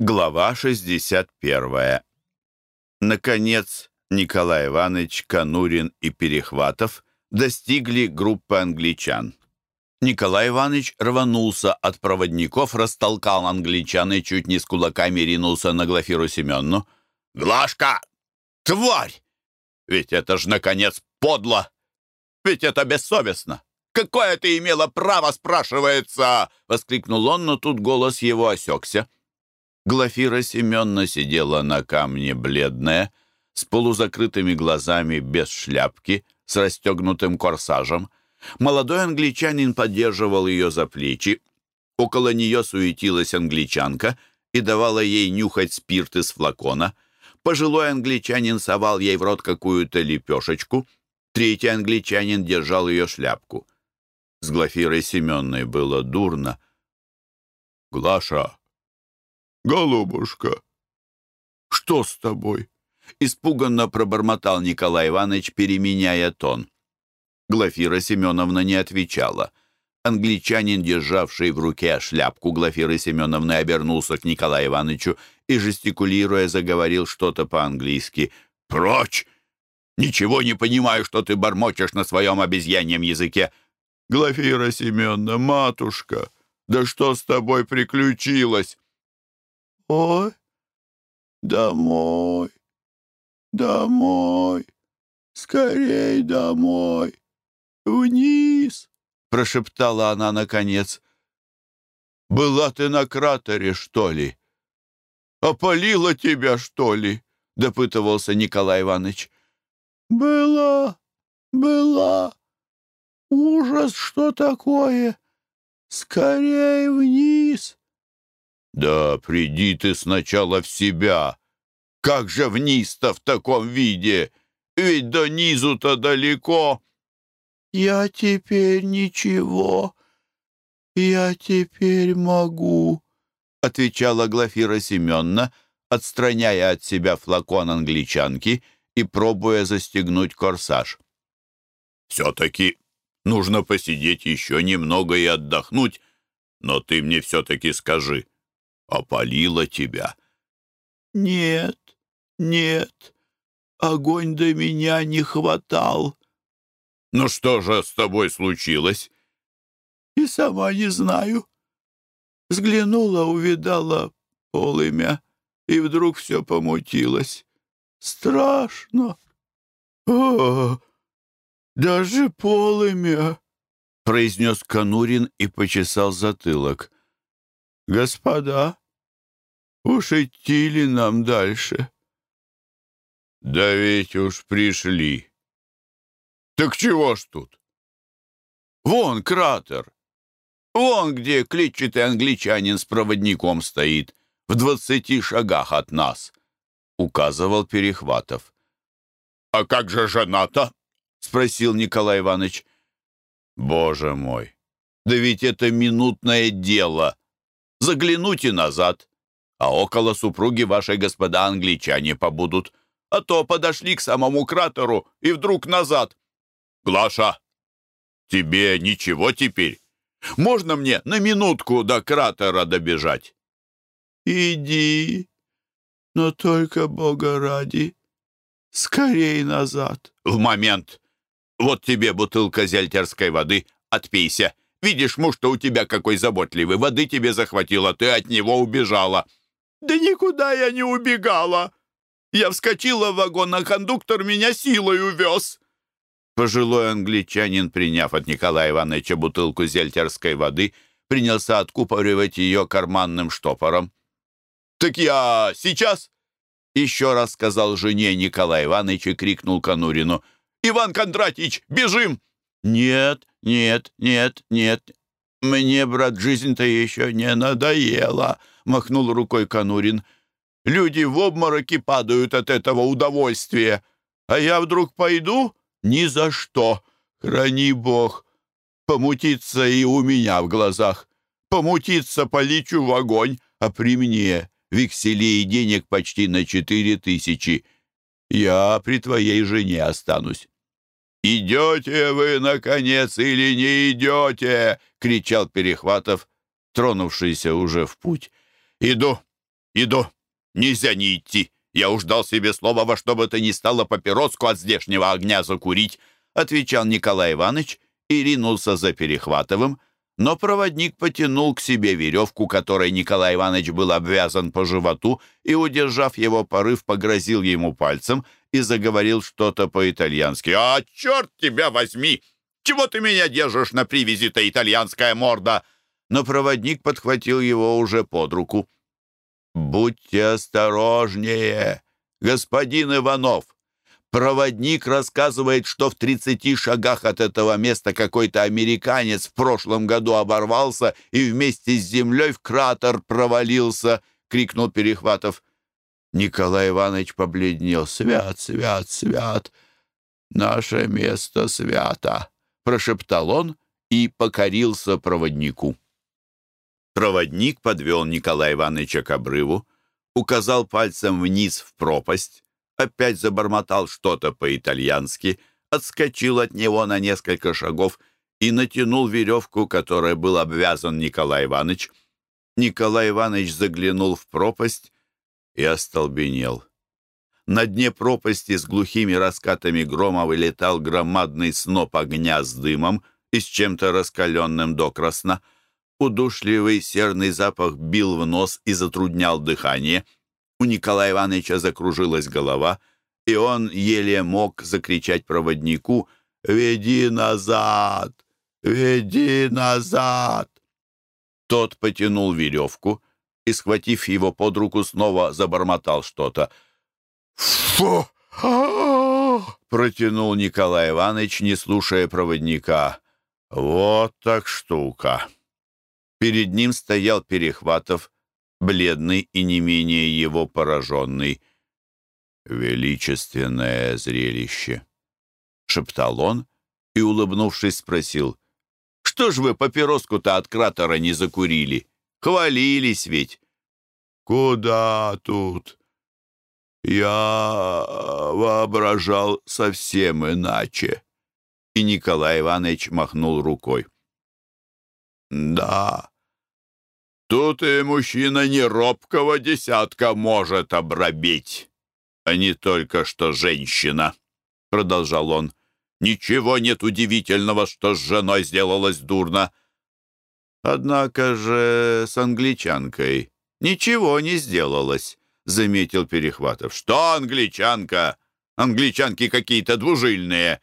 Глава 61. Наконец, Николай Иванович, Конурин и Перехватов достигли группы англичан. Николай Иванович рванулся от проводников, растолкал англичан и чуть не с кулаками ринулся на Глафиру Семенну. «Глашка! Тварь! Ведь это ж, наконец, подло! Ведь это бессовестно! Какое ты имела право, спрашивается!» — воскликнул он, но тут голос его осекся. Глафира Семенна сидела на камне бледная, с полузакрытыми глазами, без шляпки, с расстегнутым корсажем. Молодой англичанин поддерживал ее за плечи. Около нее суетилась англичанка и давала ей нюхать спирт из флакона. Пожилой англичанин совал ей в рот какую-то лепешечку. Третий англичанин держал ее шляпку. С Глафирой Семенной было дурно. «Глаша!» «Голубушка, что с тобой?» Испуганно пробормотал Николай Иванович, переменяя тон. Глафира Семеновна не отвечала. Англичанин, державший в руке шляпку Глафиры Семеновны, обернулся к Николаю Ивановичу и, жестикулируя, заговорил что-то по-английски. «Прочь! Ничего не понимаю, что ты бормочешь на своем обезьяньем языке!» «Глафира Семеновна, матушка, да что с тобой приключилось?» Ой, домой, домой, скорей домой, вниз, прошептала она наконец. Была ты на кратере, что ли? Опалила тебя, что ли? допытывался Николай Иванович. Была, была. Ужас, что такое? Скорей вниз. «Да приди ты сначала в себя! Как же вниз-то в таком виде? Ведь до низу-то далеко!» «Я теперь ничего, я теперь могу», — отвечала Глафира Семеновна, отстраняя от себя флакон англичанки и пробуя застегнуть корсаж. «Все-таки нужно посидеть еще немного и отдохнуть, но ты мне все-таки скажи, опалила тебя. Нет, нет, огонь до меня не хватал. Ну что же с тобой случилось? И сама не знаю. Взглянула, увидала полымя, и вдруг все помутилось. Страшно. О, даже полымя, произнес Конурин и почесал затылок. «Господа, уж идти ли нам дальше?» «Да ведь уж пришли». «Так чего ж тут?» «Вон кратер. Вон где клетчатый англичанин с проводником стоит, в двадцати шагах от нас», — указывал Перехватов. «А как же жена-то?» — спросил Николай Иванович. «Боже мой, да ведь это минутное дело!» Загляните назад, а около супруги вашей господа англичане побудут, а то подошли к самому кратеру и вдруг назад. Глаша, тебе ничего теперь? Можно мне на минутку до кратера добежать? Иди, но только Бога ради, скорей назад. В момент. Вот тебе бутылка зельтерской воды, отпейся. Видишь, муж-то у тебя какой заботливый. Воды тебе захватило, ты от него убежала». «Да никуда я не убегала. Я вскочила в вагон, а кондуктор меня силой увез». Пожилой англичанин, приняв от Николая Ивановича бутылку зельтерской воды, принялся откупоривать ее карманным штопором. «Так я сейчас?» Еще раз сказал жене Николай Иванович и крикнул Конурину. «Иван Кондратьич, бежим!» «Нет, нет, нет, нет, мне, брат, жизнь-то еще не надоела», — махнул рукой Конурин. «Люди в обмороке падают от этого удовольствия, а я вдруг пойду? Ни за что! Храни Бог! Помутиться и у меня в глазах, помутиться полечу в огонь, а при мне векселей денег почти на четыре тысячи. Я при твоей жене останусь». «Идете вы, наконец, или не идете?» — кричал Перехватов, тронувшийся уже в путь. «Иду, иду. Нельзя не идти. Я уж дал себе слово во что бы то ни стало папироску от здешнего огня закурить», отвечал Николай Иванович и ринулся за Перехватовым, но проводник потянул к себе веревку, которой Николай Иванович был обвязан по животу, и, удержав его порыв, погрозил ему пальцем и заговорил что-то по-итальянски. «А, черт тебя возьми! Чего ты меня держишь на привязи-то, итальянская морда?» Но проводник подхватил его уже под руку. «Будьте осторожнее, господин Иванов!» Проводник рассказывает, что в 30 шагах от этого места какой-то американец в прошлом году оборвался и вместе с землей в кратер провалился, — крикнул Перехватов. Николай Иванович побледнел. «Свят, свят, свят! Наше место свято!» — прошептал он и покорился проводнику. Проводник подвел Николая Ивановича к обрыву, указал пальцем вниз в пропасть, опять забормотал что-то по-итальянски, отскочил от него на несколько шагов и натянул веревку, которой был обвязан Николай Иванович. Николай Иванович заглянул в пропасть и остолбенел. На дне пропасти с глухими раскатами грома вылетал громадный сноп огня с дымом и с чем-то раскаленным докрасно. Удушливый серный запах бил в нос и затруднял дыхание — у Николая Ивановича закружилась голова, и он еле мог закричать проводнику «Веди назад! Веди назад!» Тот потянул веревку и, схватив его под руку, снова забормотал что-то. «Фу!» протянул Николай Иванович, не слушая проводника. «Вот так штука!» Перед ним стоял Перехватов, бледный и не менее его пораженный. «Величественное зрелище!» — шептал он и, улыбнувшись, спросил. «Что ж вы папироску-то от кратера не закурили? Хвалились ведь!» «Куда тут? Я воображал совсем иначе!» И Николай Иванович махнул рукой. «Да, Тут и мужчина не робкого десятка может обрабить, а не только что женщина, — продолжал он. Ничего нет удивительного, что с женой сделалось дурно. Однако же с англичанкой ничего не сделалось, — заметил Перехватов. Что англичанка? Англичанки какие-то двужильные.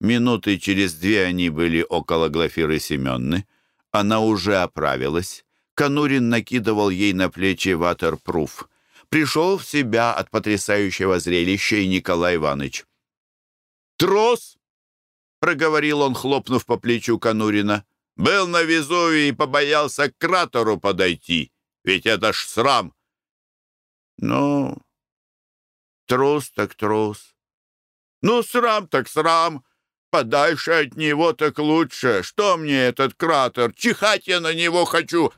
Минуты через две они были около Глафиры Семенны. Она уже оправилась Конурин накидывал ей на плечи ватерпруф. Пришел в себя от потрясающего зрелища и Николай Иванович. «Трос!» — проговорил он, хлопнув по плечу Конурина. «Был на Везувии и побоялся к кратеру подойти. Ведь это ж срам!» «Ну, трус так трус. Ну, срам так срам. Подальше от него так лучше. Что мне этот кратер? Чихать я на него хочу,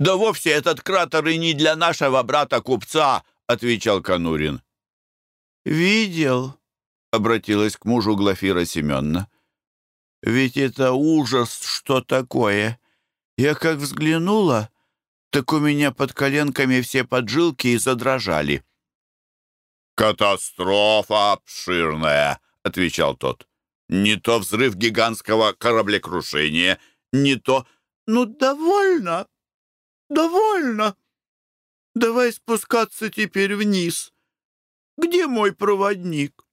«Да вовсе этот кратер и не для нашего брата-купца», — отвечал Конурин. «Видел», — обратилась к мужу Глафира Семеновна. «Ведь это ужас, что такое. Я как взглянула, так у меня под коленками все поджилки и задрожали». «Катастрофа обширная», — отвечал тот. «Не то взрыв гигантского кораблекрушения, не то...» «Ну, довольно», «Довольно. Давай спускаться теперь вниз. Где мой проводник?»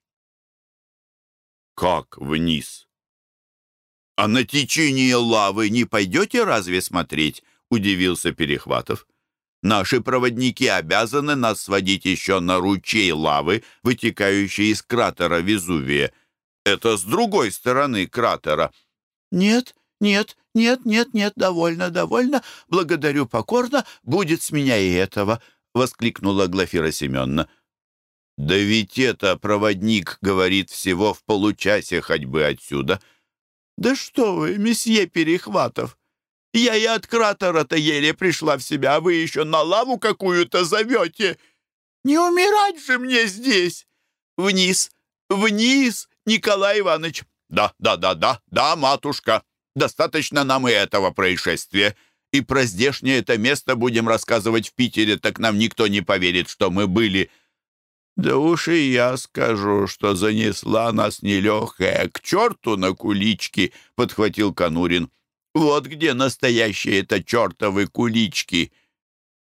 «Как вниз?» «А на течение лавы не пойдете разве смотреть?» — удивился Перехватов. «Наши проводники обязаны нас сводить еще на ручей лавы, вытекающий из кратера Везувия. Это с другой стороны кратера». «Нет, нет, «Нет, нет, нет, довольно, довольно. Благодарю покорно. Будет с меня и этого», — воскликнула Глафира Семеновна. «Да ведь это проводник, говорит, всего в получасе ходьбы отсюда». «Да что вы, месье Перехватов! Я и от кратера-то еле пришла в себя, а вы еще на лаву какую-то зовете. Не умирать же мне здесь! Вниз, вниз, Николай Иванович!» «Да, да, да, да, да, матушка!» Достаточно нам и этого происшествия. и про здешнее это место будем рассказывать в Питере, так нам никто не поверит, что мы были». «Да уж и я скажу, что занесла нас нелегкая к черту на кулички», — подхватил Конурин. «Вот где настоящие это чертовы кулички.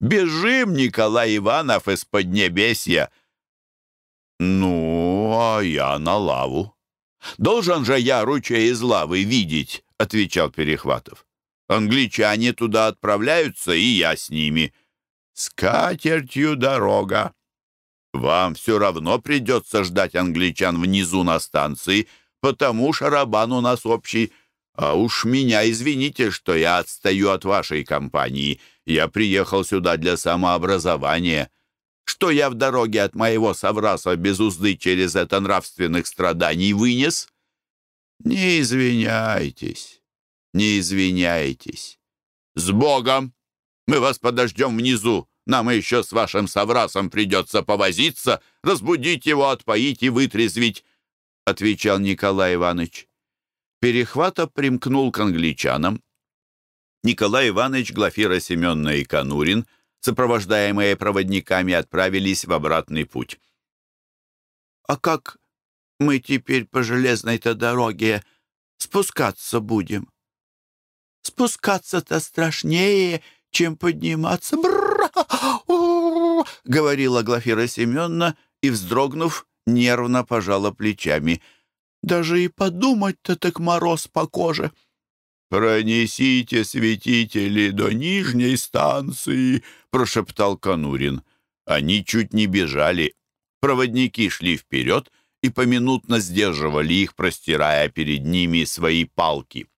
Бежим, Николай Иванов, из Поднебесья». «Ну, а я на лаву». «Должен же я ручей из лавы видеть», — отвечал Перехватов. «Англичане туда отправляются, и я с ними». «С катертью дорога», вам все равно придется ждать англичан внизу на станции, потому шарабан у нас общий. А уж меня извините, что я отстаю от вашей компании. Я приехал сюда для самообразования. Что я в дороге от моего совраса без узды через это нравственных страданий вынес? Не извиняйтесь, не извиняйтесь. С Богом! Мы вас подождем внизу. Нам еще с вашим соврасом придется повозиться, разбудить его, отпоить и вытрезвить», — отвечал Николай Иванович. Перехвата примкнул к англичанам. Николай Иванович, Глафира Семеновна и Конурин, сопровождаемые проводниками, отправились в обратный путь. «А как мы теперь по железной-то дороге спускаться будем?» «Спускаться-то страшнее, чем подниматься. Бра! говорила Глафира Семеновна и, вздрогнув, нервно пожала плечами. Даже и подумать-то так мороз по коже. «Пронесите святители до нижней станции», — прошептал Конурин. Они чуть не бежали. Проводники шли вперед и поминутно сдерживали их, простирая перед ними свои палки.